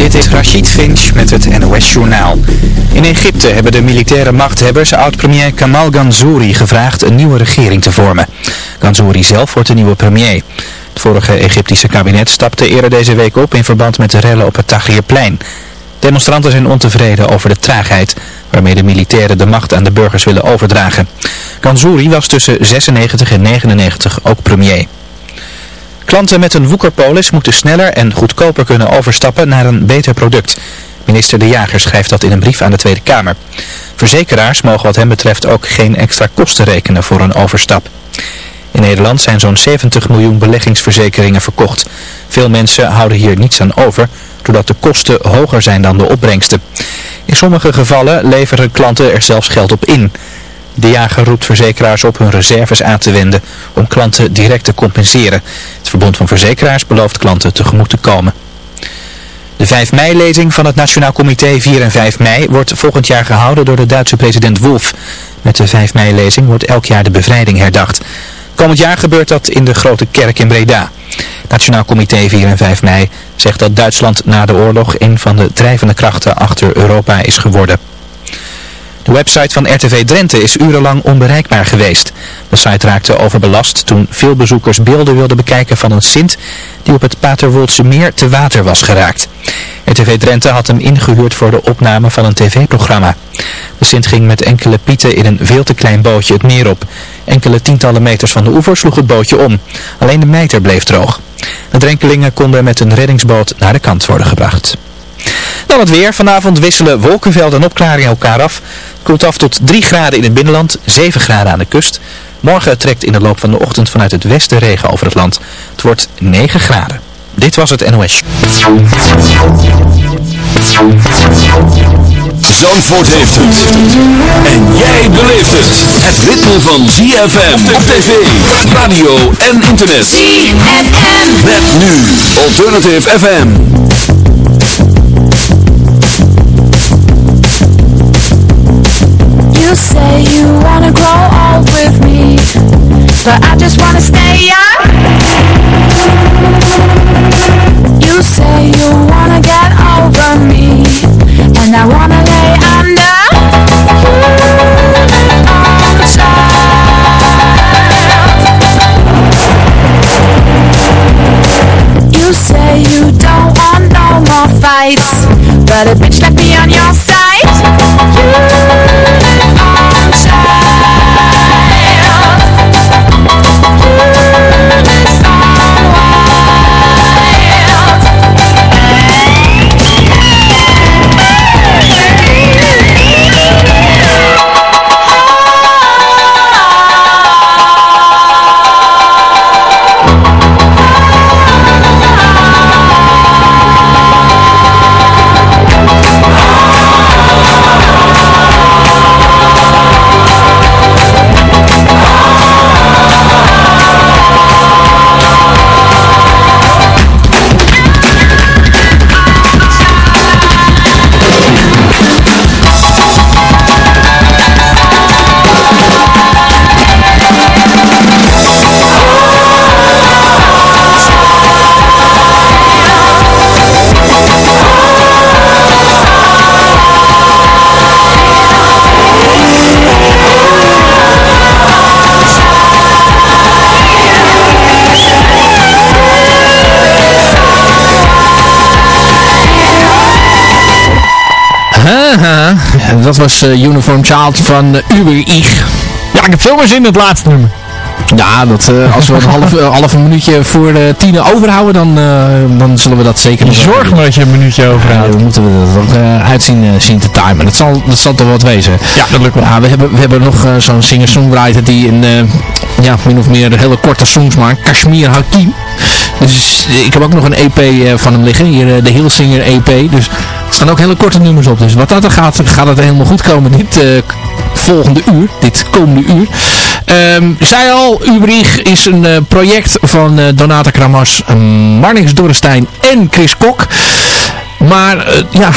Dit is Rachid Finch met het NOS Journaal. In Egypte hebben de militaire machthebbers oud-premier Kamal Ganzouri gevraagd een nieuwe regering te vormen. Ganzouri zelf wordt de nieuwe premier. Het vorige Egyptische kabinet stapte eerder deze week op in verband met de rellen op het Tahrirplein. Demonstranten zijn ontevreden over de traagheid waarmee de militairen de macht aan de burgers willen overdragen. Ganzouri was tussen 96 en 99 ook premier. Klanten met een woekerpolis moeten sneller en goedkoper kunnen overstappen naar een beter product. Minister De Jager schrijft dat in een brief aan de Tweede Kamer. Verzekeraars mogen wat hem betreft ook geen extra kosten rekenen voor een overstap. In Nederland zijn zo'n 70 miljoen beleggingsverzekeringen verkocht. Veel mensen houden hier niets aan over, doordat de kosten hoger zijn dan de opbrengsten. In sommige gevallen leveren klanten er zelfs geld op in. De jager roept verzekeraars op hun reserves aan te wenden om klanten direct te compenseren. Het Verbond van Verzekeraars belooft klanten tegemoet te komen. De 5 mei-lezing van het Nationaal Comité 4 en 5 mei wordt volgend jaar gehouden door de Duitse president Wolf. Met de 5 mei-lezing wordt elk jaar de bevrijding herdacht. Komend jaar gebeurt dat in de Grote Kerk in Breda. Nationaal Comité 4 en 5 mei zegt dat Duitsland na de oorlog een van de drijvende krachten achter Europa is geworden. De website van RTV Drenthe is urenlang onbereikbaar geweest. De site raakte overbelast toen veel bezoekers beelden wilden bekijken van een Sint die op het Paterwoldse meer te water was geraakt. RTV Drenthe had hem ingehuurd voor de opname van een tv-programma. De Sint ging met enkele pieten in een veel te klein bootje het meer op. Enkele tientallen meters van de oever sloeg het bootje om. Alleen de mijter bleef droog. De drenkelingen konden met een reddingsboot naar de kant worden gebracht. Dan het weer. Vanavond wisselen wolkenvelden en opklaringen elkaar af. Het koelt af tot 3 graden in het binnenland, 7 graden aan de kust. Morgen trekt in de loop van de ochtend vanuit het westen regen over het land. Het wordt 9 graden. Dit was het NOS. Zandvoort heeft het. En jij beleeft het. Het ritme van ZFM op tv, radio en internet. ZFM. Met nu Alternative FM. You say you wanna grow old with me But I just wanna stay young. You say you wanna get over me And I wanna lay under You say you don't want no more fights But a bitch like me on your side. Haha, dat was eh, Uniform Child van uh, Uber Ich. Ja, ik heb veel meer zin in het laatste nummer. Ja, dat, eh, als we een half, eh, half een minuutje voor de tien overhouden, dan, eh, dan zullen we dat zeker nog wel Zorg maar dat je een minuutje Ja, overhoudt. dan moeten we dat eh, uitzien eh, zien te timen. Dat zal, dat zal toch wat wezen. Ja, dat lukt wel. Ja, we hebben, we hebben nog eh, zo'n singer-songwriter die een, eh, ja, min of meer hele korte songs maakt. Kashmir Hakim. Dus eh, ik heb ook nog een EP eh, van hem liggen. Hier eh, de Hillsinger EP. Dus staan ook hele korte nummers op. Dus wat dat er gaat, gaat het helemaal goed komen dit eh, volgende uur. Dit komende uur. Ehm zij al, Ubrich is een eh, project van eh, Donata Kramas, Marnix Dorrestein en Chris Kok. Maar ja,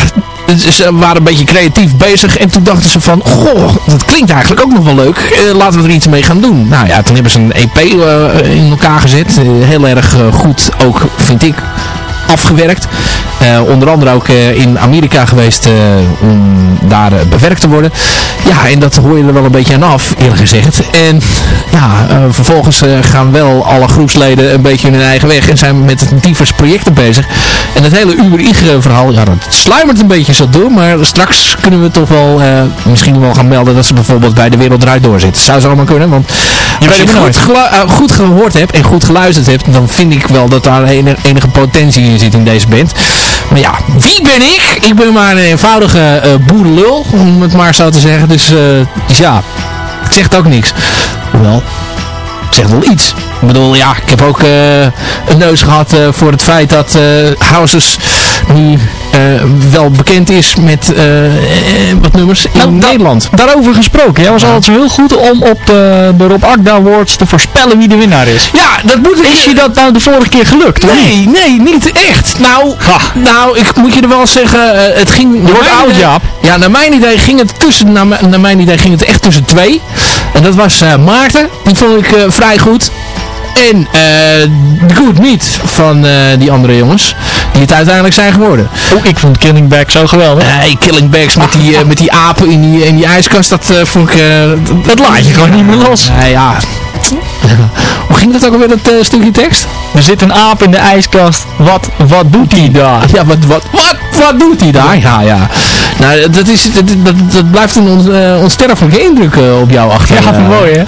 ze waren een beetje creatief bezig. En toen dachten ze van, goh, dat klinkt eigenlijk ook nog wel leuk. Eh, laten we er iets mee gaan doen. Nou ja, toen hebben ze een EP in elkaar gezet. Heel erg goed ook, vind ik, afgewerkt. Eh, onder andere ook eh, in Amerika geweest eh, om daar bewerkt te worden. Ja, en dat hoor je er wel een beetje aan af, eerlijk gezegd. En ja, vervolgens gaan wel alle groepsleden een beetje hun eigen weg en zijn met diverse projecten bezig. En het hele Uber verhaal, ja, dat sluimert een beetje zo door. Maar straks kunnen we toch wel misschien wel gaan melden dat ze bijvoorbeeld bij de Wereld Draait Door zitten. Zou zo allemaal kunnen, want Je als je het goed, goed gehoord hebt en goed geluisterd hebt, dan vind ik wel dat daar enige potentie in zit in deze band. Maar ja, wie ben ik? Ik ben maar een eenvoudige eh, boerenlul, om het maar zo te zeggen. Dus, eh, dus ja, het zegt ook niks. Hoewel, het zegt wel iets. Ik bedoel, ja, ik heb ook eh, een neus gehad eh, voor het feit dat Houses nu wel bekend is met eh, eh, wat nummers in Nou, da- Nederland. Daarover gesproken. Jij was Ja. altijd zo heel goed om op eh, de Rob Akda Awards te voorspellen wie de winnaar is. Ja, dat moet. Is je dat nou de vorige keer gelukt? of niet? Nee, nee, niet echt. Nou, Ha. nou ik moet je er wel zeggen, eh, het ging... Je wordt oud, Jaap. Ja, naar mijn idee ging het tussen, naar, mijn- naar mijn idee ging het echt tussen twee. En dat was eh, Maarten, die vond ik eh, vrij goed. En The Good Meat van eh, die andere jongens, die het uiteindelijk zijn geworden. Oh, ik vond Killing Back zo geweldig. Nee, Killing Bags met die, met die apen in die, in die ijskast, dat vond ik... dat, Dat laat je gewoon niet meer los. Ja. Hoe ging dat ook alweer, dat stukje tekst? Er zit een aap in de ijskast. Wat, wat doet hij daar? Ja, wat, wat, wat, wat doet hij daar? Ja, ja. Nou, dat, is, dat, dat, dat blijft een on, onsterfelijke indruk op jou achter. Ja, mooi hè?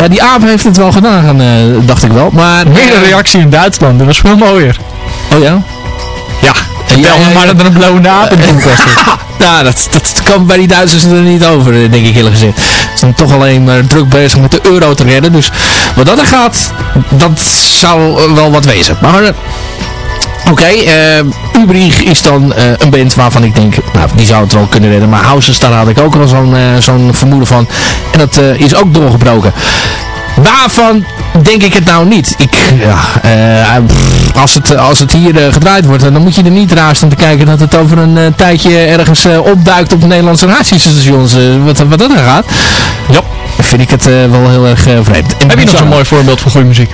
Ja, die aap heeft het wel gedaan, dacht ik wel. Maar, Meer een reactie in Duitsland, dat was veel mooier. Oh ja? Ja, vertel Ja, me maar dat er een blauwe aap in zit. Nou, dat, dat kan bij die Duitsers er niet over, eh, denk ik eerlijk gezegd. Ze zijn toch alleen maar druk bezig met de euro te redden. Dus wat dat er gaat, dat zou eh, wel wat wezen. Maar eh, Oké, eh Ubrig is dan eh, een band waarvan ik denk, nou, die zou het wel kunnen redden. Maar Houses, daar had ik ook al zo'n eh, vermoeden van. En dat eh, is ook doorgebroken. Waarvan denk ik het nou niet? Ik, ja, eh, pff, als, het, als het hier eh, gedraaid wordt, dan moet je er niet raar staan te kijken dat het over een eh, tijdje ergens eh, opduikt op Nederlandse radiostations. eh, wat, wat dat er gaat. Ja. Vind ik het eh, wel heel erg eh, vreemd. En Heb je nog zo'n mooi voorbeeld van goede muziek?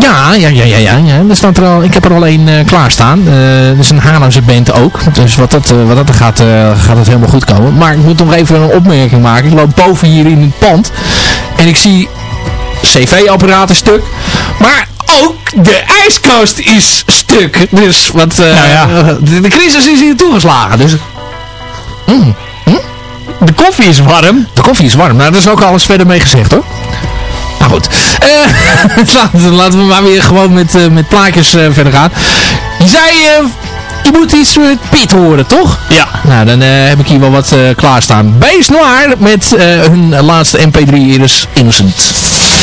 Ja, ja, ja, ja, ja. ja. Er staat er al, ik heb er al één eh, klaarstaan. Eh dat is een Haarlemse band ook. Dus wat dat, eh, wat dat er gaat, eh, gaat het helemaal goed komen. Maar ik moet nog even een opmerking maken. Ik loop boven hier in het pand. En ik zie cv-apparaten stuk. Maar ook de ijskast is stuk. Dus wat, eh, Nou ja. de, de crisis is hier toegeslagen. Dus mm, De koffie is warm. de koffie is warm. Nou, daar is ook alles verder mee gezegd hoor. Nou goed. Eh, laten, we maar weer gewoon met, eh, met plaatjes verder gaan. Je zei, je moet iets met Piet horen, toch? Ja. Nou, dan heb ik hier wel wat klaarstaan. Bees Noir met hun laatste MP3 Iris Innocent.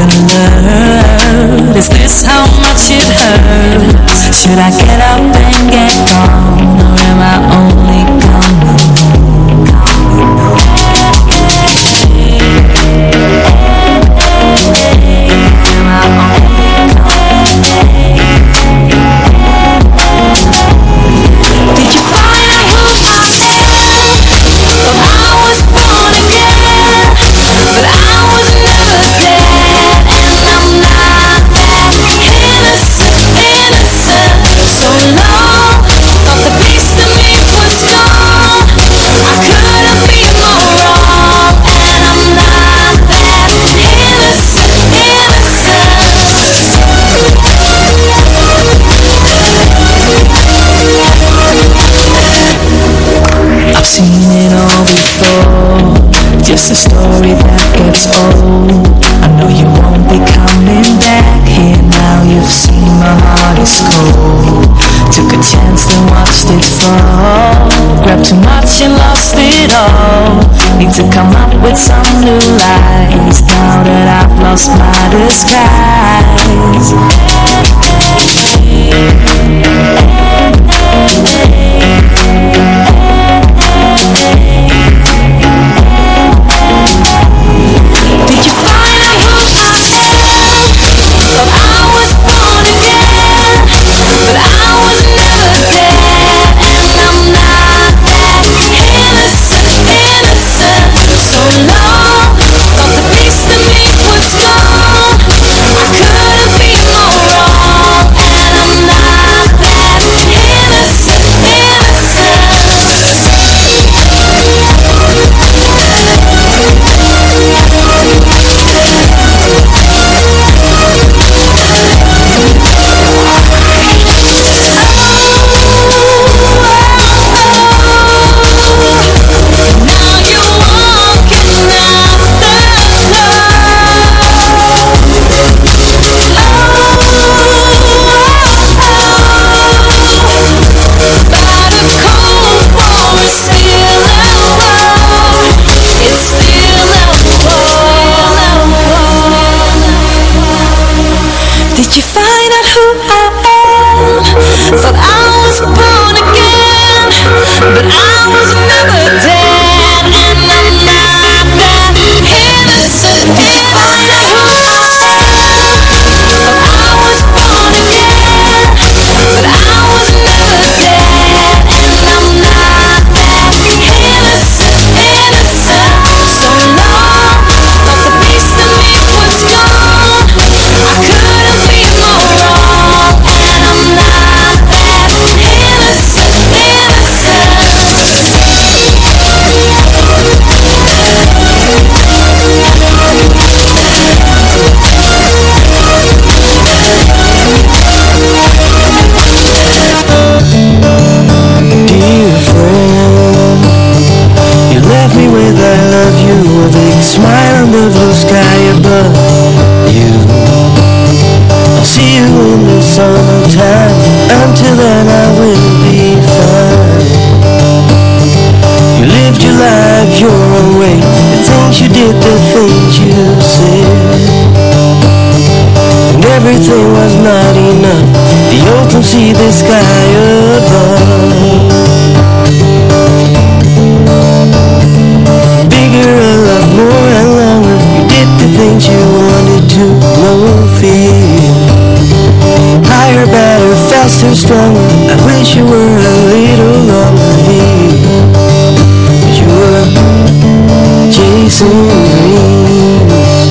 Is this how much it hurts? Should I get up fall grabbed too much and lost it all. Need to come up with some new lies. Now that I've lost my disguise. Who I am? Thought I was sky above you. I'll see you in the summertime. Until then, I will be fine. You lived your life your own way. The things you did, the things you said. And everything was not enough The open sea, the sky above faster, stronger I wish you were a little longer here. You were chasing dreams.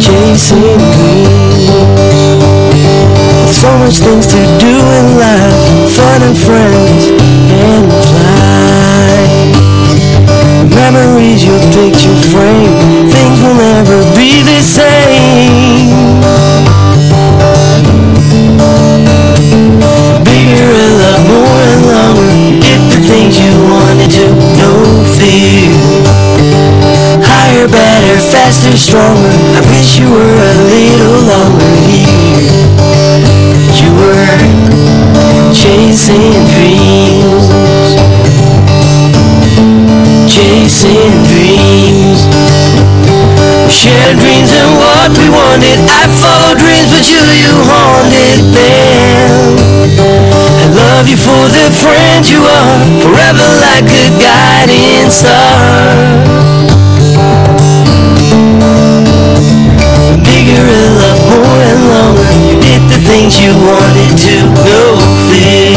Chasing dreams. So much things to do in life. Fun and friends. And fly Memories your picture frame Things will never be the same wanted I followed dreams but you, you haunted them. I love you for the friend you are Forever like a guiding star. Bigger and love more and longer You did the things you wanted to No fear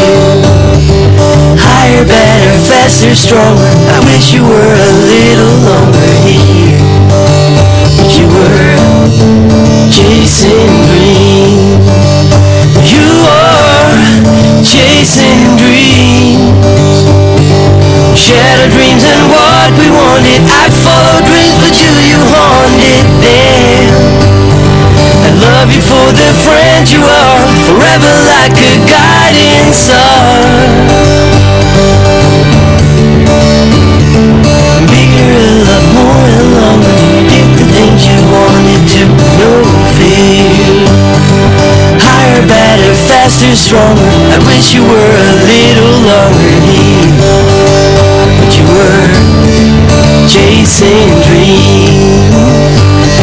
Higher, better, faster, stronger I wish you were a little longer here. But you were chasing dreams. You are chasing dreams. Shattered dreams and what we wanted. I followed dreams but you, you haunted them. I love you for the friend you are Forever like a guiding star. Bigger and love more and longer. Did the things you wanted to No fear Higher, better, faster, stronger. I wish you were a little longer here. But you were chasing dreams.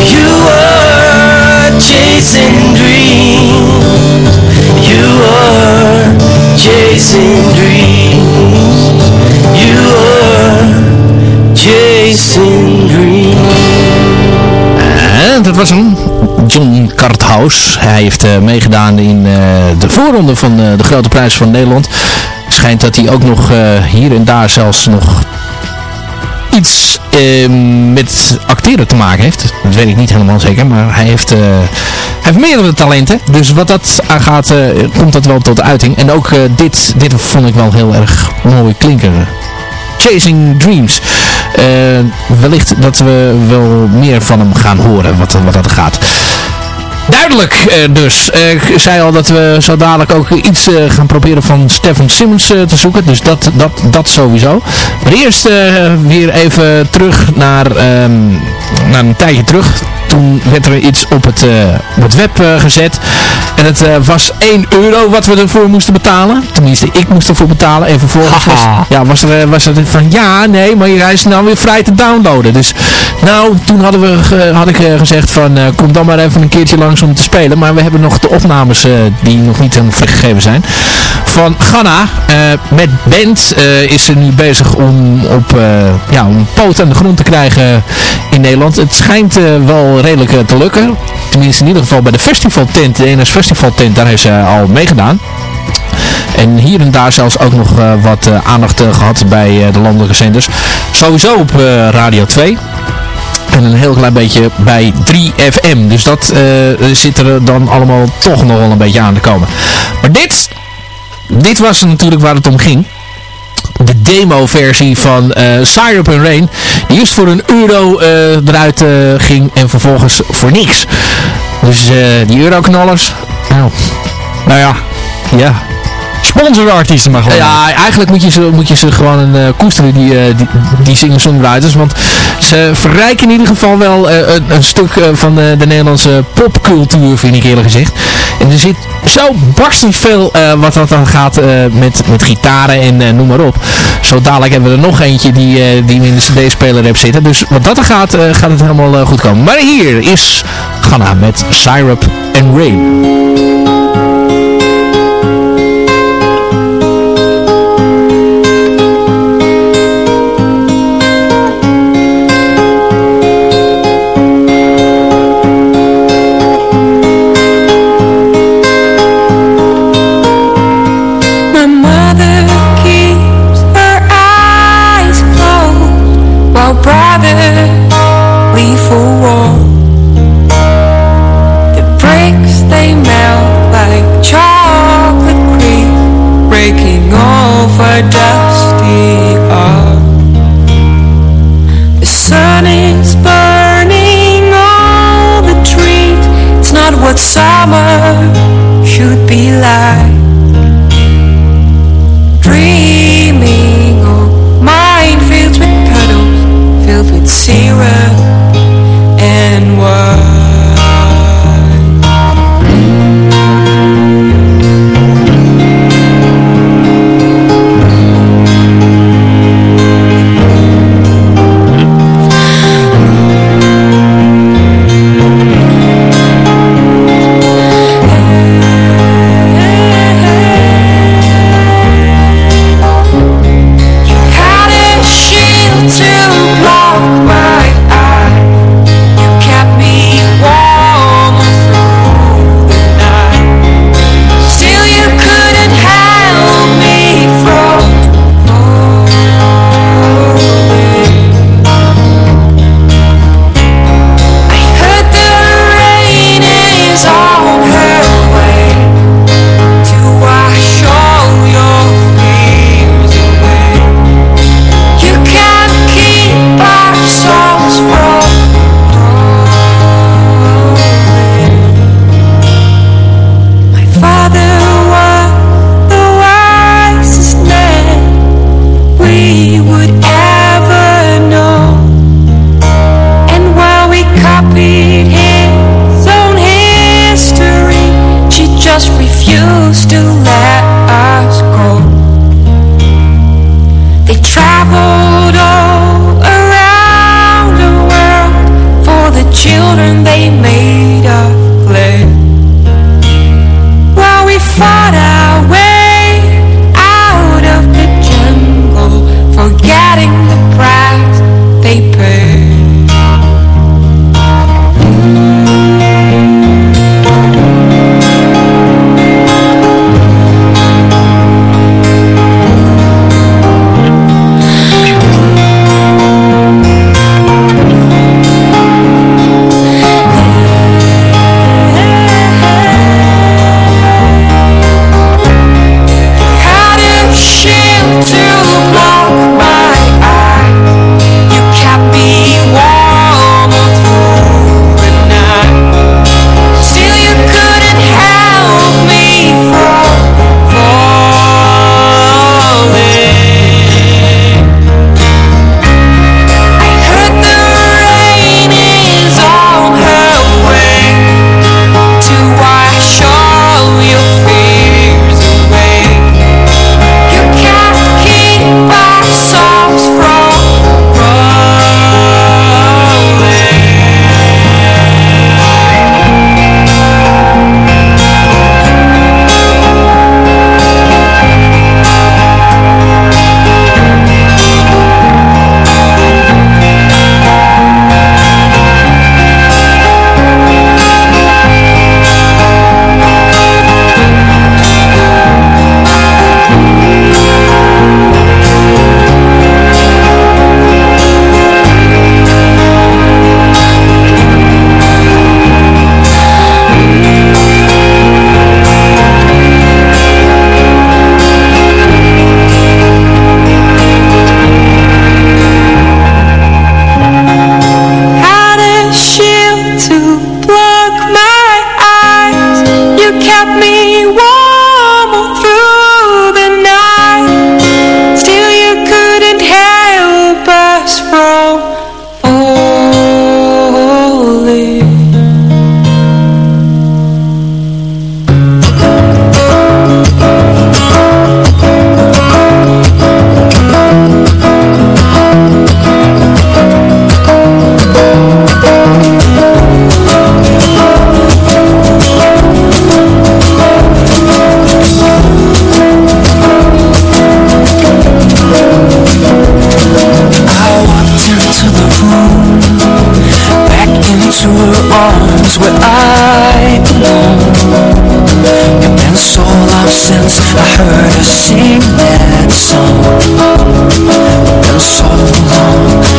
You were chasing dreams. You were chasing dreams. You were chasing dreams. En dat was hem. John Karthaus. Hij heeft eh, meegedaan in eh, de voorronde van eh, de Grote Prijs van Nederland. Schijnt dat hij ook nog hier en daar zelfs nog iets met acteren te maken heeft. Dat weet ik niet helemaal zeker, maar hij heeft, hij heeft meerdere talenten. Dus wat dat aangaat, komt dat wel tot uiting. En ook dit, dit vond ik wel heel erg mooi klinken. Chasing Dreams. Uh, wellicht dat we wel meer van hem gaan horen wat, wat dat gaat. Duidelijk uh, dus. Uh, ik zei al dat we zo dadelijk ook iets gaan proberen van Stephen Simmons te zoeken. Dus dat, dat, dat sowieso. Maar eerst weer even terug naar, um, naar een tijdje terug toen werd er iets op het, op het web gezet. En het was 1 euro wat we ervoor moesten betalen. Tenminste, ik moest ervoor betalen. En vervolgens was, ja, was, er, was er van ja, nee, maar hij is nou weer vrij te downloaden. Dus nou, toen hadden we, had ik gezegd van kom dan maar even een keertje langs om te spelen. Maar we hebben nog de opnames die nog niet aan gegeven zijn. Van Ghana. met band is ze nu bezig om op ja, om een poot aan de grond te krijgen in Nederland. Het schijnt wel redelijk te lukken. Tenminste in ieder geval bij de festivaltent, de NS Festivaltent, daar heeft ze al meegedaan. En hier en daar zelfs ook nog uh, wat aandacht gehad bij de landelijke zenders. Sowieso op Radio 2. En een heel klein beetje bij 3FM. Dus dat zit er dan allemaal toch nog wel een beetje aan te komen. Maar dit, dit was natuurlijk waar het om ging de demo-versie van uh, Syrup and Rain. Die eerst voor een euro uh, eruit uh, ging en vervolgens voor niks. Dus die euroknallers. Nou, nou ja, ja. Sponsorartiesten maar gewoon. Ja, eigenlijk moet je ze, moet je ze gewoon uh, koesteren, die, uh, die, die singer-songwriters. Want ze verrijken in ieder geval wel uh, een, een, stuk van de, de Nederlandse popcultuur, vind ik eerlijk gezegd. En er zit zo barstens veel wat dat dan gaat met, met gitaren en noem maar op. Zo dadelijk hebben we er nog eentje die, die in de cd-speler heeft zitten. Dus wat dat er gaat, gaat het helemaal goed komen. Maar hier is Ghana met Syrup and Rain.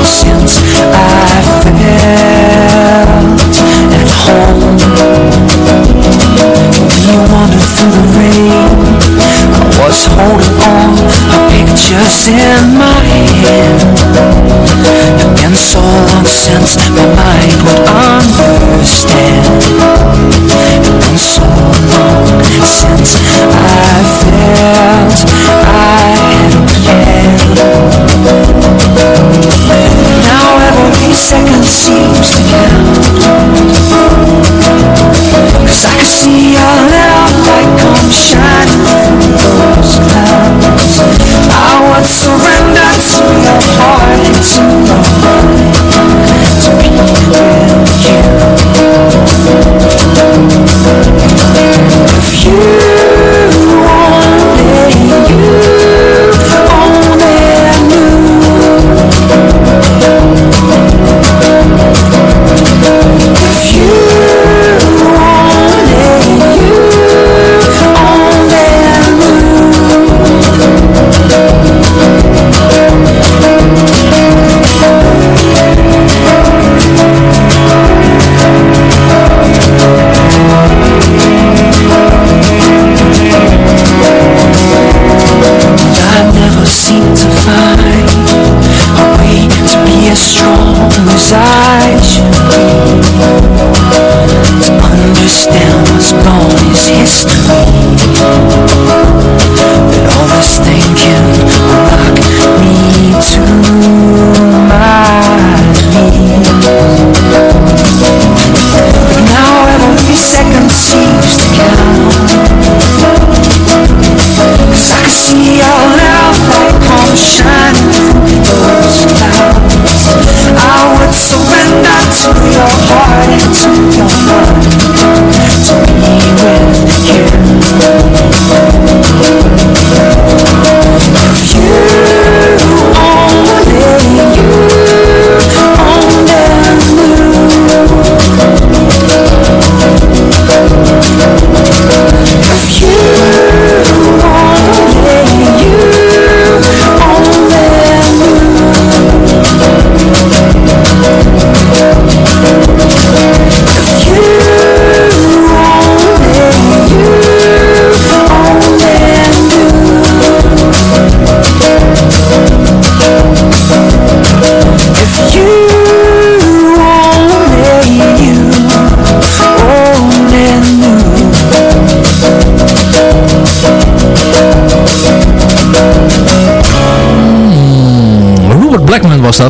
Since I felt at home. We wandered through the rain. I was holding on, pictures in my hand. It's been so long since my mind would understand. It's been so long since I felt I second seems to count. Cause I can see your little light come shining through those clouds. I would surrender to your heart still was born is history Eh,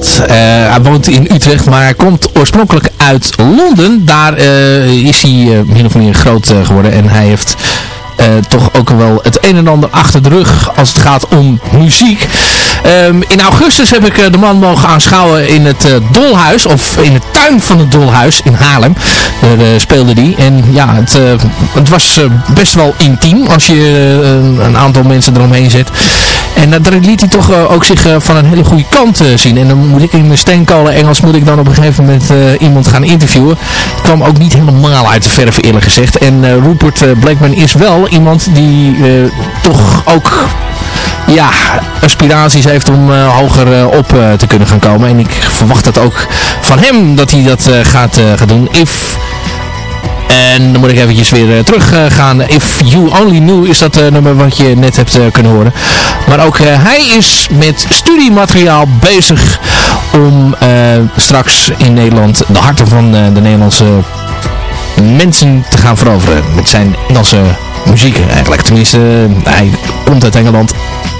hij woont in Utrecht, maar hij komt oorspronkelijk uit Londen. Daar eh, is hij eh, min of meer groot geworden. En hij heeft toch ook wel het een en ander achter de rug als het gaat om muziek. Ehm, in augustus heb ik de man mogen aanschouwen in het Dolhuis, of in de tuin van het Dolhuis in Haarlem. Daar speelde die. En ja, het, het was best wel intiem als je een aantal mensen eromheen zet. En daar liet hij toch eh, ook zich eh, van een hele goede kant eh, zien. En dan moet ik in mijn steenkolen Engels moet ik dan op een gegeven moment iemand gaan interviewen. Het kwam ook niet helemaal uit de verf eerlijk gezegd. En Rupert Blackman is wel iemand die toch ook ja, aspiraties heeft om hoger op te kunnen gaan komen. En ik verwacht dat ook van hem dat hij dat gaat, gaat doen. If en dan moet ik eventjes weer uh, terug uh, gaan. If You Only Knew is dat uh, nummer wat je net hebt kunnen horen. Maar ook hij is met studiemateriaal bezig om straks in Nederland de harten van de Nederlandse mensen te gaan veroveren. Met zijn Engelse muziek eigenlijk. Tenminste, hij komt uit Engeland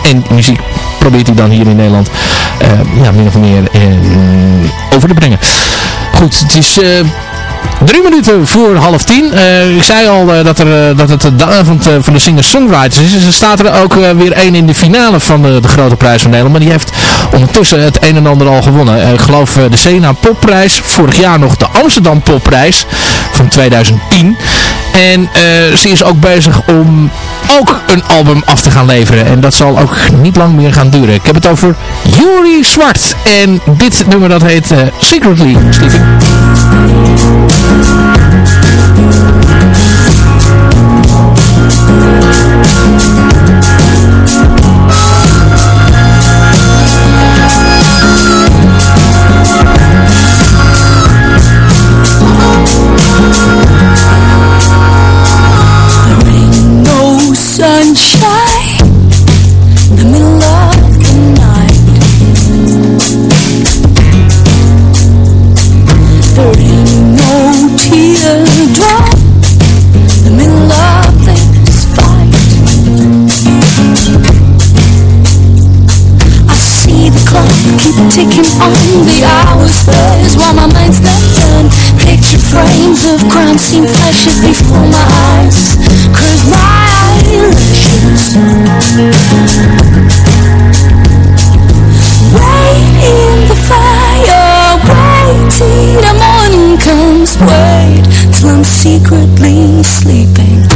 en muziek probeert hij dan hier in Nederland ja, min of meer over te brengen. Goed, het is Drie minuten voor half tien. Uh, ik zei al uh, dat, er, uh, dat het de avond van de singer-songwriters is. Dus er staat er ook weer één in de finale van de, de Grote Prijs van Nederland. Maar die heeft ondertussen het een en ander al gewonnen. ik geloof de Sena Popprijs. Vorig jaar nog de Amsterdam Popprijs van 2010. En ze is ook bezig om ook een album af te gaan leveren. En dat zal ook niet lang meer gaan duren. Ik heb het over Yuri Zwart. En dit nummer dat heet Secretly, Stevie. Sunshine on the hours pass while my mind's done. Picture frames of crime scene flashing before my eyes. Cause my eyelashes Wait in the fire Wait till the morning comes Wait till I'm secretly sleeping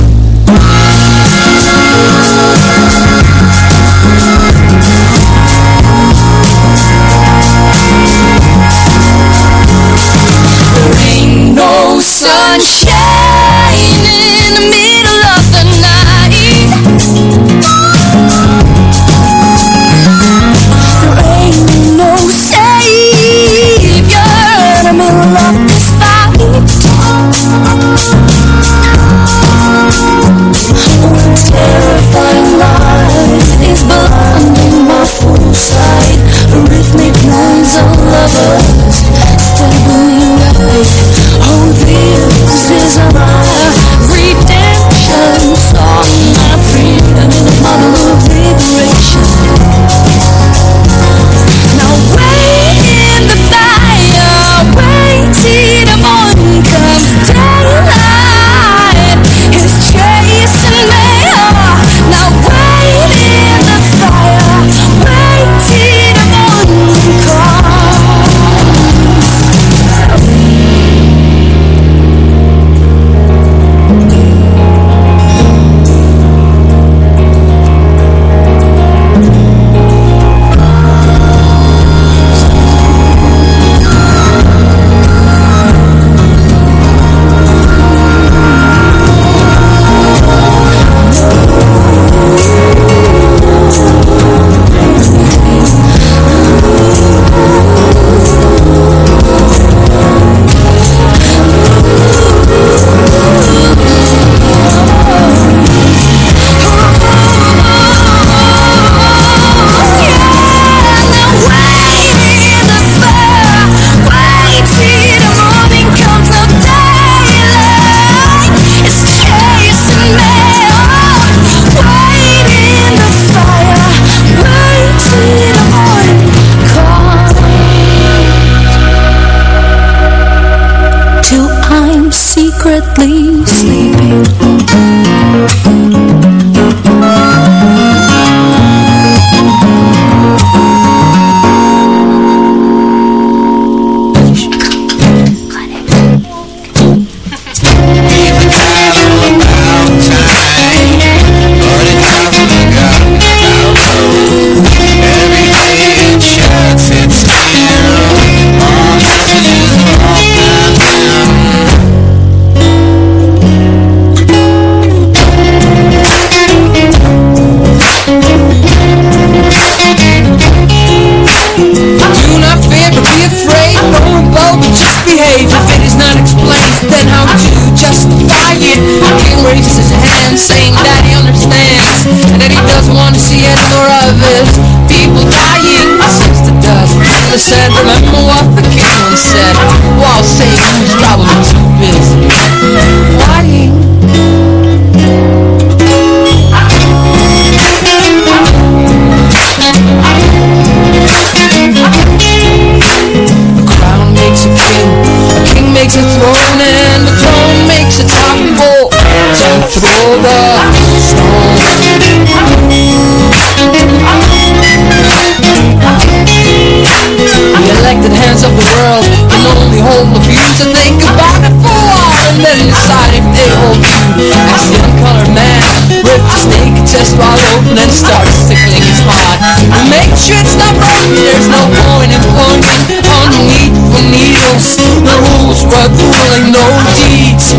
chest wide open and starts tickling his heart. Make sure it's not broken, there's no point in pointing on the need for needles. The rules worth ruling, no deeds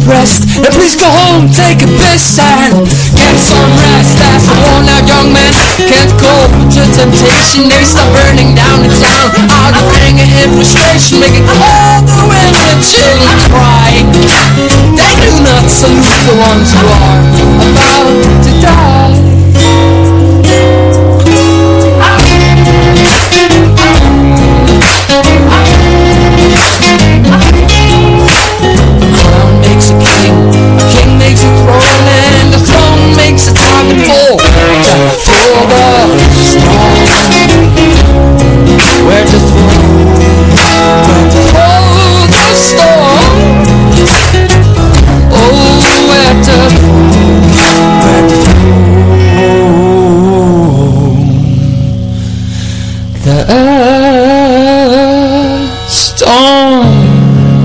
depressed Then please go home, take a piss and Get some rest. As a worn out young man Can't cope with. The temptation They start burning down the town. Out of anger and frustration Making all the women children cry. They do not salute the ones who are About to die「走ゃあし？」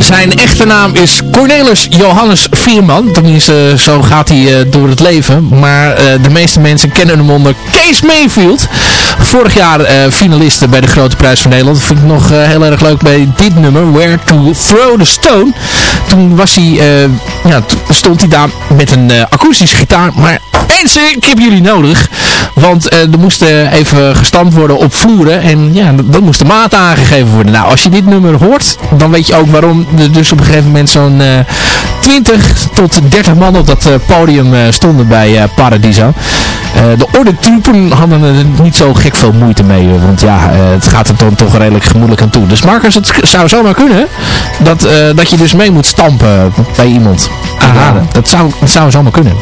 Zijn echte naam is Cornelis Johannes Vierman. Tenminste, zo gaat hij eh, door het leven. Maar eh, de meeste mensen kennen hem onder Kees Mayfield. Vorig jaar eh finaliste bij de Grote Prijs van Nederland. Dat vind ik nog heel erg leuk bij dit nummer. Where to Throw the Stone. Toen was hij, ja, stond hij daar met een akoestische gitaar. Maar mensen, ik heb jullie nodig. Want eh, er moest eh, even gestampt worden op vloeren. En ja, dat, dat moest de maat aangegeven worden. Nou, als je dit nummer hoort, dan weet je ook waarom er dus op een gegeven moment zo'n eh 20 tot 30 man op dat podium stonden bij Paradiso. De ordentroepen hadden er niet zo gek veel moeite mee. Want ja, het gaat er dan toch redelijk gemoedelijk aan toe. Dus Marcus, het zou zomaar kunnen dat, dat je dus mee moet stampen bij iemand. Aha. Dat zou, dat zou zomaar kunnen.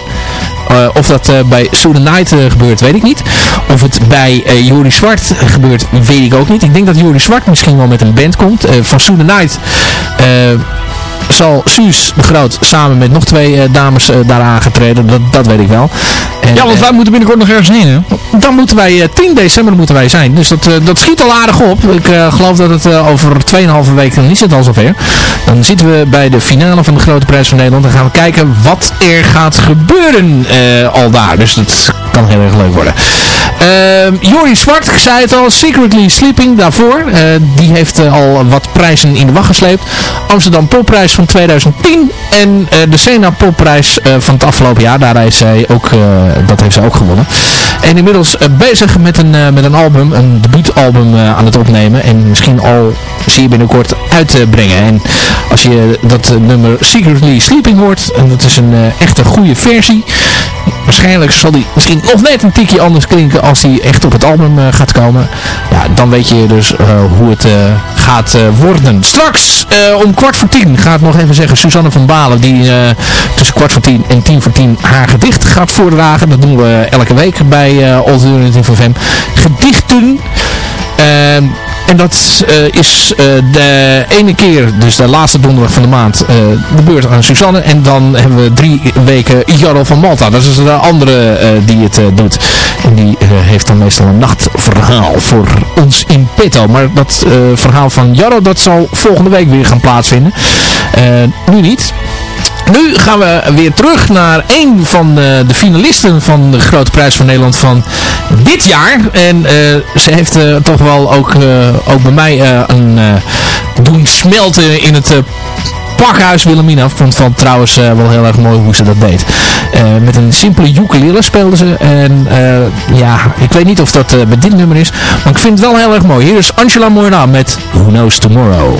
Eh, of dat eh, bij Sue the Night eh, gebeurt, weet ik niet. Of het bij uh, Jori Zwart gebeurt, weet ik ook niet. Ik denk dat Jori Zwart misschien wel met een band komt. Van Sue Night eh, zal Suus de Groot samen met nog twee eh, dames eh, daar aangetreden. Dat, dat weet ik wel. En, Ja, want eh, wij moeten binnenkort nog ergens heen, hè? dan moeten wij, eh, 10 december moeten wij zijn. Dus dat, dat schiet al aardig op. Ik geloof dat het over 2,5 weken, is het al zover. Dan zitten we bij de finale van de Grote Prijs van Nederland. Dan gaan we kijken wat er gaat gebeuren al daar. Dus dat kan heel erg leuk worden. Ehm Jori Zwart, ik zei het al, Secretly Sleeping daarvoor. Die heeft al wat prijzen in de wacht gesleept. Amsterdam Popprijs van 2010 en eh, de Sena Popprijs eh, van het afgelopen jaar. Daar is zij ook, eh, dat heeft zij ook gewonnen. En inmiddels bezig met een, met een album, een debuutalbum aan het opnemen. En misschien al zeer binnenkort uitbrengen. En als je dat nummer Secretly Sleeping hoort, en dat is een echte goede versie. Waarschijnlijk zal die misschien nog net een tikje anders klinken als die echt op het album gaat komen. Ja, dan weet je dus hoe het gaat worden. Straks om kwart voor tien gaat nog even zeggen Suzanne van Balen die eh, tussen kwart voor tien en tien voor tien haar gedicht gaat voordragen. Dat doen we elke week bij eh Alternative FM. Gedichten. En dat is de ene keer, dus de laatste donderdag van de maand, de beurt aan Suzanne. En dan hebben we drie weken Jarro van Malta. Dat is de andere die het doet. En die heeft dan meestal een nachtverhaal voor ons in petto. Maar dat verhaal van Jarro, dat zal volgende week weer gaan plaatsvinden. nu niet. Nu gaan we weer terug naar een van de, de finalisten van de Grote Prijs van Nederland van dit jaar. En ze heeft toch wel ook, ook bij mij een doen smelten in het pakhuis Wilhelmina. Vond van trouwens wel heel erg mooi hoe ze dat deed. met een simpele ukulele speelde ze. En ja, ik weet niet of dat met dit nummer is. Maar ik vind het wel heel erg mooi. Hier is Angela Moyna met Who Knows Tomorrow.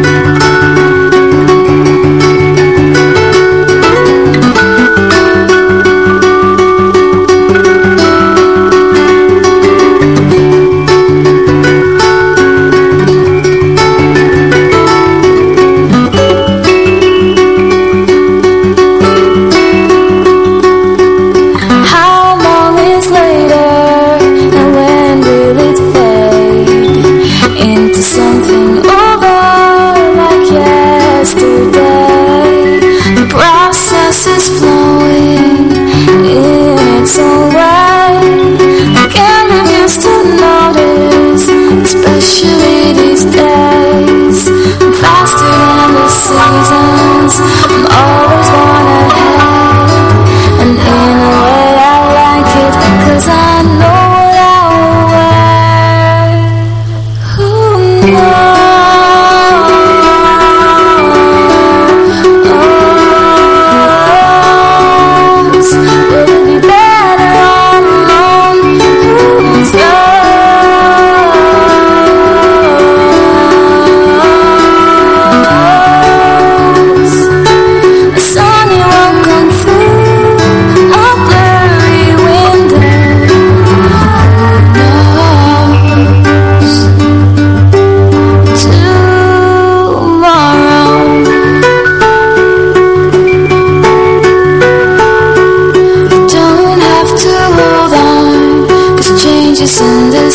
I'm all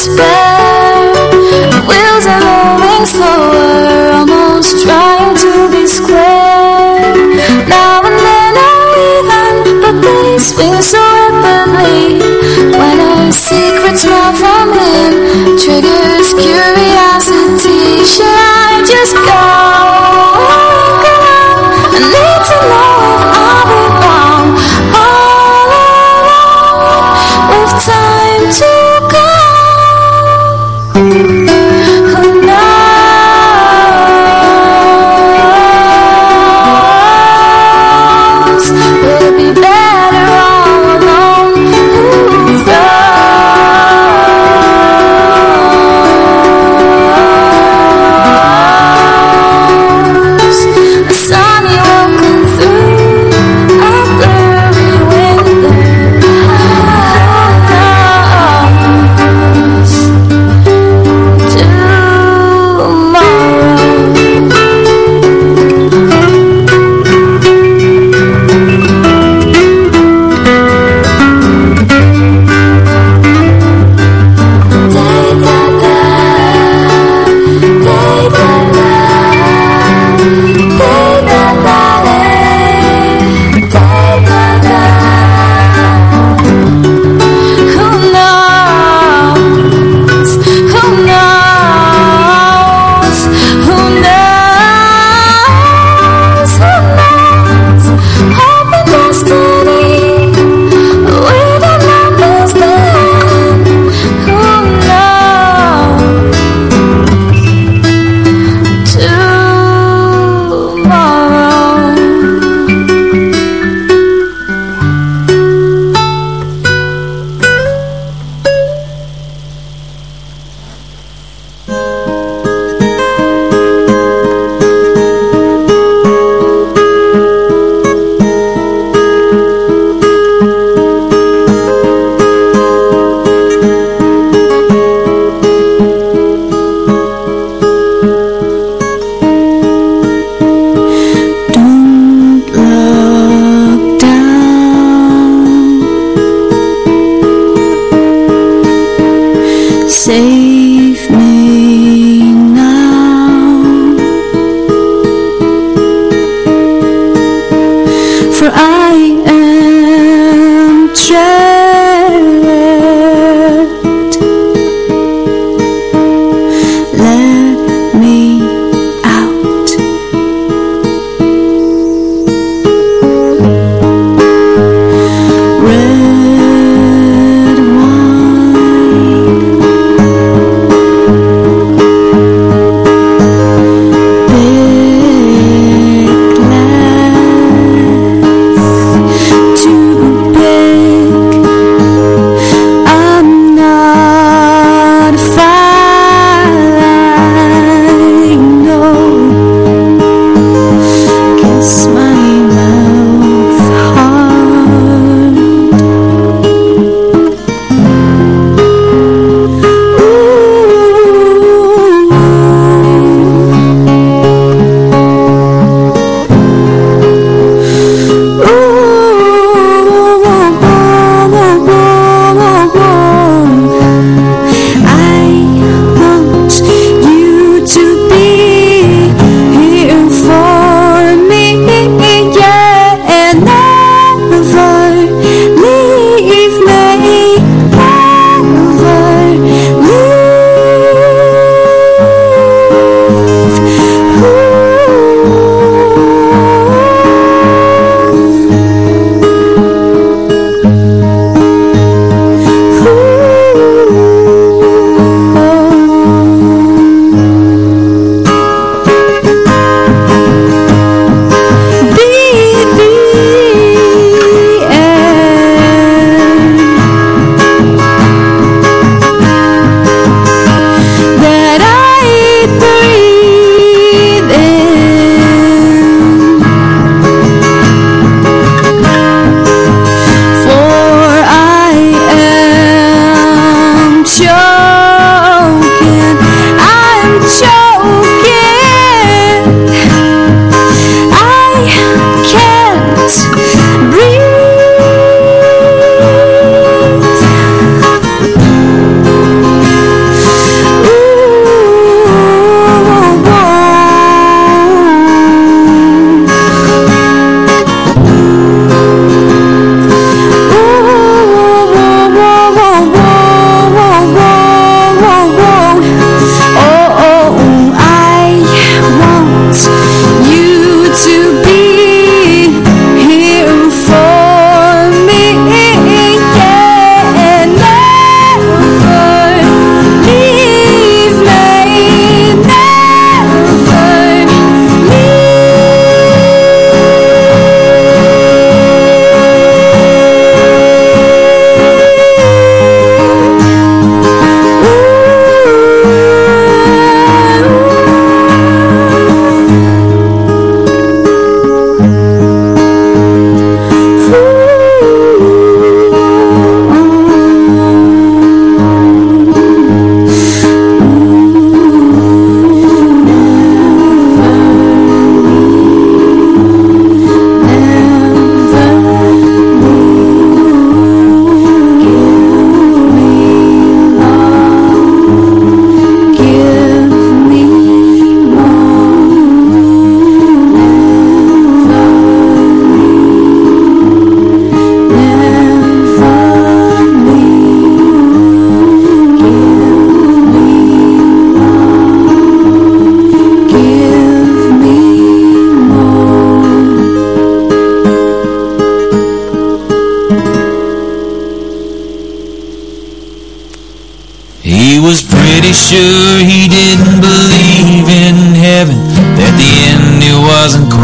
whisper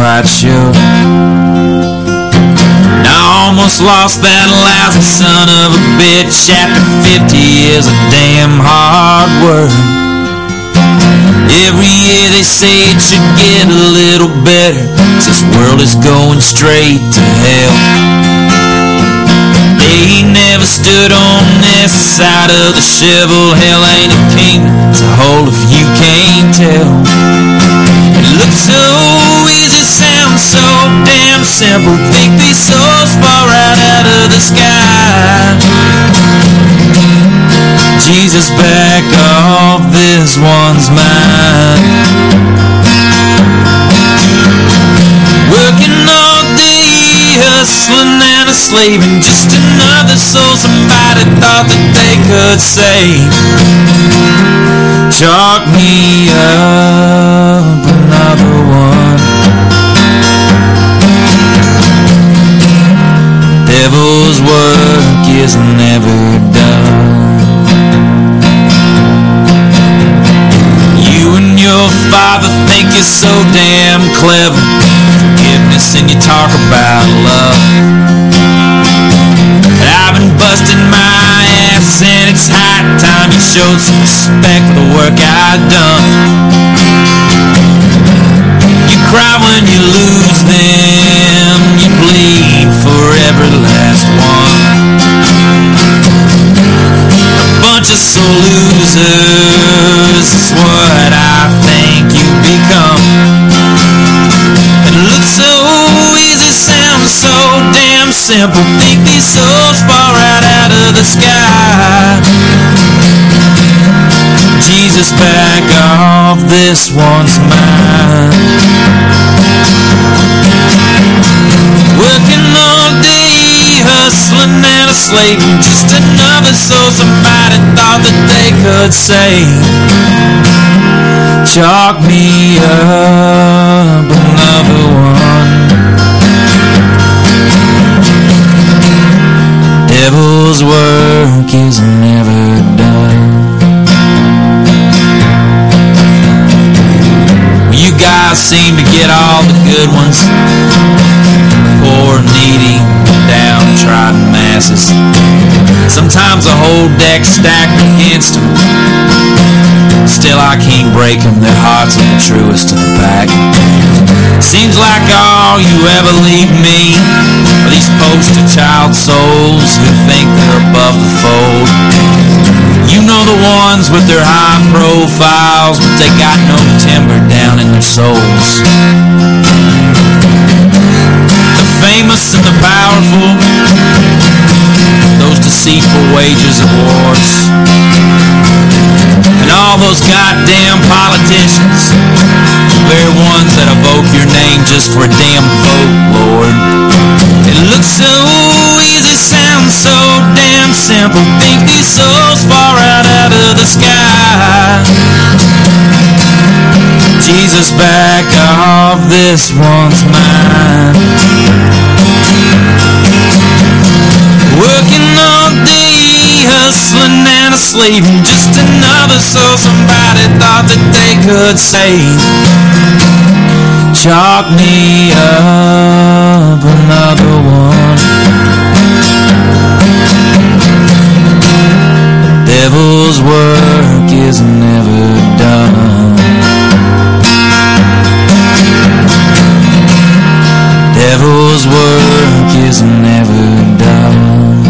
wasn't. And I almost lost that lousy son of a bitch. After 50 years of damn hard work. Every year they say it should get a little better. This world is going straight to hell. They never stood on this side of the shovel. Hell ain't a kingdom, it's a hole if you can't tell. It looks so sounds so damn simple. Think these souls fall right out of the sky. Jesus Jesus, back off, this one's mine. Working all day, hustling and a slaving, just another soul somebody thought that they could save. Chalk me up another one. Devil's work is never done. You and your father think you're so damn clever. Forgiveness and you talk about love. But I've been busting my ass and it's high time you showed some respect for the work I've done. You cry when you lose them, you bleed for every last one. A bunch of sore losers is what I think you become. It looks so easy, sounds so damn simple. Think these souls fall right out of the sky. Jesus, back off, this one's mine. Working day, hustling and a slaving, just another soul somebody thought that they could save. Chalk me up another one. Devil's work is never done. You guys seem to get all the good ones. Poor, needy, downtrodden masses. Sometimes the whole deck stacked against them. Still I can't break them, their hearts are the truest to the pack. Seems like all you ever leave me are these poster child souls who think they're above the fold. You know the ones with their high profiles, but they got no timber down in their souls. Famous and the powerful, those deceitful wages of wars. And all those goddamn politicians, the very ones that evoke your name just for a damn vote, Lord. It looks so easy, sounds so damn simple. Think these souls fall right out of the sky. Jesus, back off, this one's mine. Working all day, hustling and a slaving, just another soul somebody thought that they could save. Chalk me up another one. Devil's work is never done. Devil's work is never done.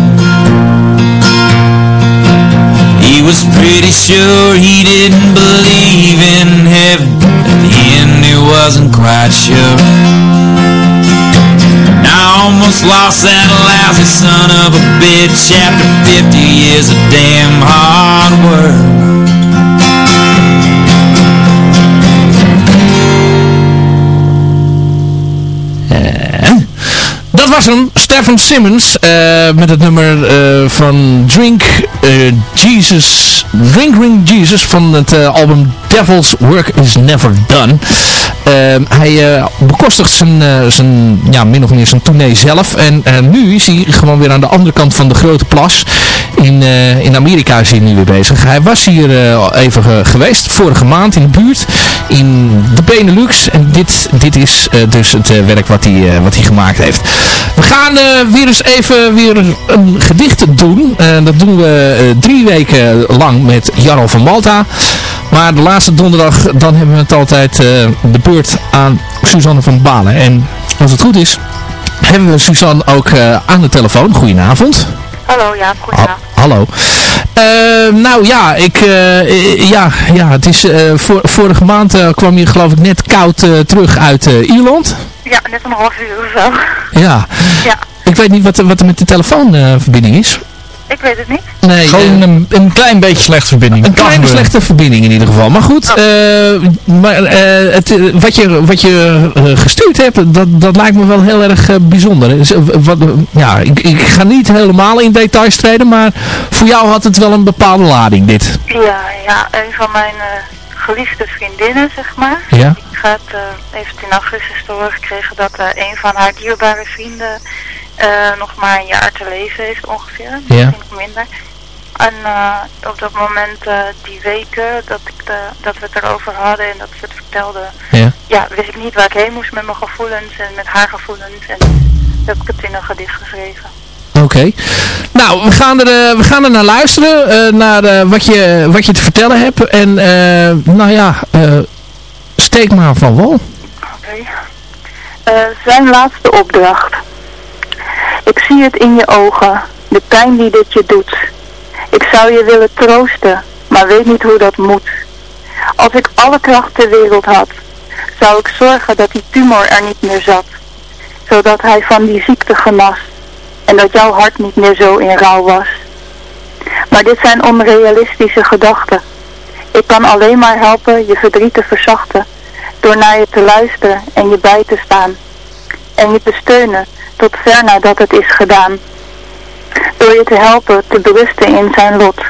He was pretty sure he didn't believe in heaven. At the end, he wasn't quite sure. I almost lost that lousy son of a bitch after 50 years of damn hard work. hè? Dat was hem, Stephen Simmons, eh, met het nummer eh, van Drink eh, Jesus, Drink Ring Jesus van het album Devil's Work Is Never Done. hij eh, bekostigt zijn, zijn, ja, min of meer zijn tournee zelf. En nu is hij gewoon weer aan de andere kant van de grote plas. In, in Amerika is hij nu weer bezig. Hij was hier even ge- geweest, vorige maand in de buurt, in de Benelux. En dit, dit is dus het werk wat hij, wat hij gemaakt heeft. We gaan eh, weer eens even weer een gedicht doen. Eh, dat doen we eh, drie weken lang met Jarro van Malta. Maar de laatste donderdag, dan hebben we het altijd de beurt aan Suzanne van Balen. En als het goed is, hebben we Suzanne ook aan de telefoon. Goedenavond. Hallo, ja, Ha- goedenavond. hallo. Eh, nou ja, ik, eh, ja, ja, het is, voor, vorige maand eh, kwam je geloof ik net koud terug uit Ierland. Ja, net een half uur of zo. Ja. Ja. Ik weet niet wat, wat er met de telefoonverbinding is. Ik weet het niet. Nee, Gewoon eh, een, een klein beetje slechte verbinding. Een kleine slechte verbinding in ieder geval. Maar goed, Oh. eh, maar, eh, het, wat je, wat je gestuurd hebt, dat, dat lijkt me wel heel erg bijzonder. Dus, wat, ja, ik, ik ga niet helemaal in details treden, maar voor jou had het wel een bepaalde lading dit. Ja, ja, een van mijn geliefde vriendinnen, zeg maar. Ja? Ik had, eh, heeft in augustus te horen gekregen dat eh, een van haar dierbare vrienden eh, nog maar een jaar te leven heeft ongeveer. Ja. Misschien nog minder. En eh, op dat moment, eh, die weken dat, ik de, dat we het erover hadden en dat ze het vertelde, Ja. ja, wist ik niet waar ik heen moest met mijn gevoelens en met haar gevoelens. En heb ik het in een gedicht geschreven. Oké. Nou, we gaan er, we gaan er naar luisteren. naar wat, je, wat je te vertellen hebt. En nou ja, eh, steek maar van wal. Oké. Zijn laatste opdracht. Ik zie het in je ogen, de pijn die dit je doet. Ik zou je willen troosten, maar weet niet hoe dat moet. Als ik alle kracht ter wereld had, zou ik zorgen dat die tumor er niet meer zat. Zodat hij van die ziekte genas en dat jouw hart niet meer zo in rouw was. Maar dit zijn onrealistische gedachten. Ik kan alleen maar helpen je verdriet te verzachten door naar je te luisteren en je bij te staan. En je te steunen tot ver nadat het is gedaan. Door je te helpen te berusten in zijn lot.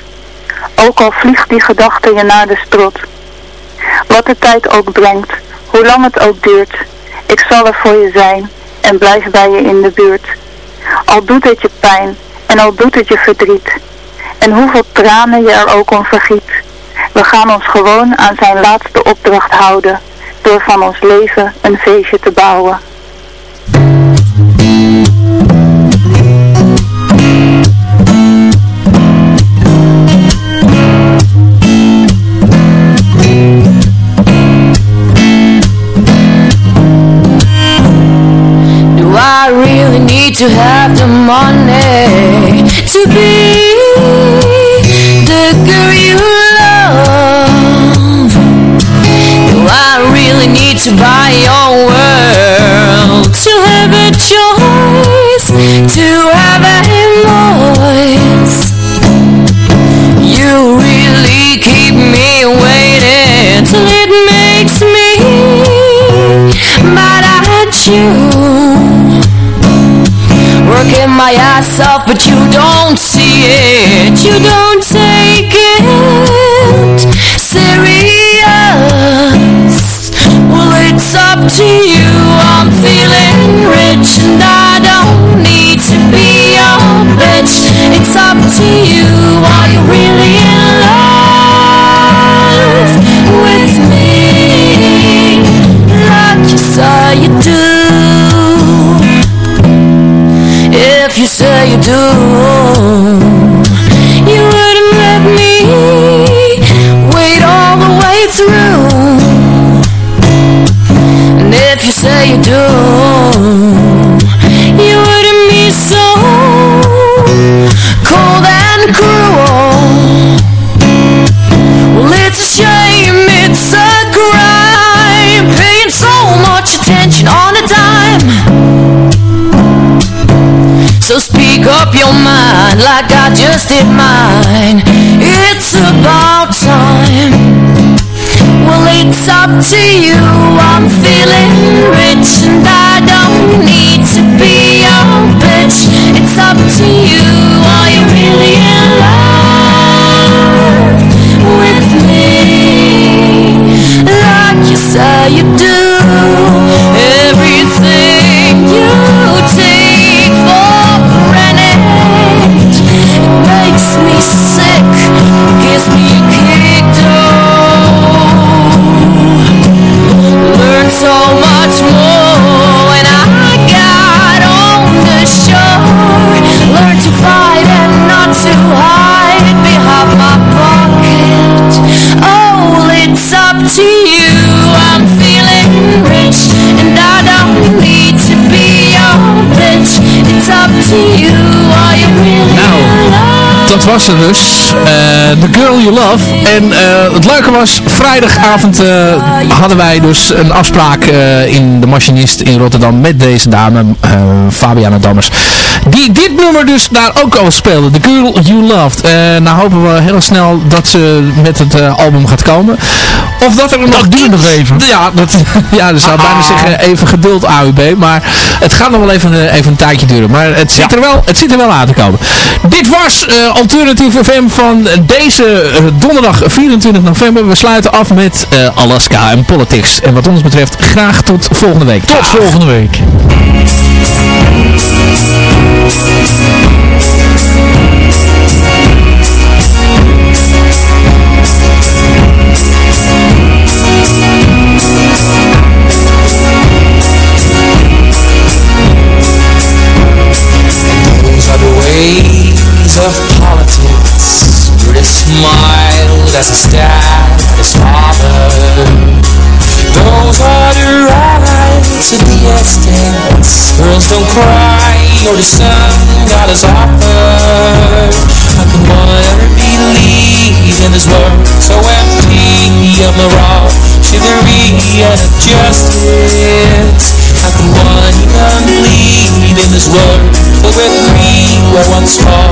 Ook al vliegt die gedachte je naar de strot. Wat de tijd ook brengt, hoe lang het ook duurt. Ik zal er voor je zijn en blijf bij je in de buurt. Al doet het je pijn en al doet het je verdriet. En hoeveel tranen je er ook om vergiet. We gaan ons gewoon aan zijn laatste opdracht houden. Door van ons leven een feestje te bouwen. Need to have the money to be the girl you love? Do I really need to buy your world to have a choice, my ass off but you don't see it. You don't take it serious. Well it's up to you. I'm feeling rich and I don't need to be your bitch It's up to you. Are you really in love with me? Like you say you do you say you do so speak up your mind like I just did mine. It's about time. Well it's up to you. I'm feeling rich and I don't need to be your bitch. It's up to you. Are you really in love with me? Like you say you do be Dat dat was dus. Eh, The Girl You Love. En eh, het leuke was, vrijdagavond eh, hadden wij dus een afspraak in de Machinist in Rotterdam met deze dame, Fabiana Dammers. Die dit nummer dus daar ook al speelde. The Girl You Loved. nou hopen we heel snel dat ze met het album gaat komen. Of dat er nog... duurt nog even. Ja, dat, ja, dat zou bijna zeggen even geduld AUB. Maar het gaat nog wel even, even een tijdje duren. Maar het zit, er, wel, het zit er wel aan te komen. Dit was Alternative FM van deze uh, donderdag 24 november. We sluiten af met uh, Alaska en Politics. En wat ons betreft graag tot volgende week. Tot volgende week. ways of politics Pretty smile as a status father. Those are the rights of the Girls don't cry nor the sun God has How can one believe in this world so empty of and justice? How can one even believe in this world filled with greed where one's fault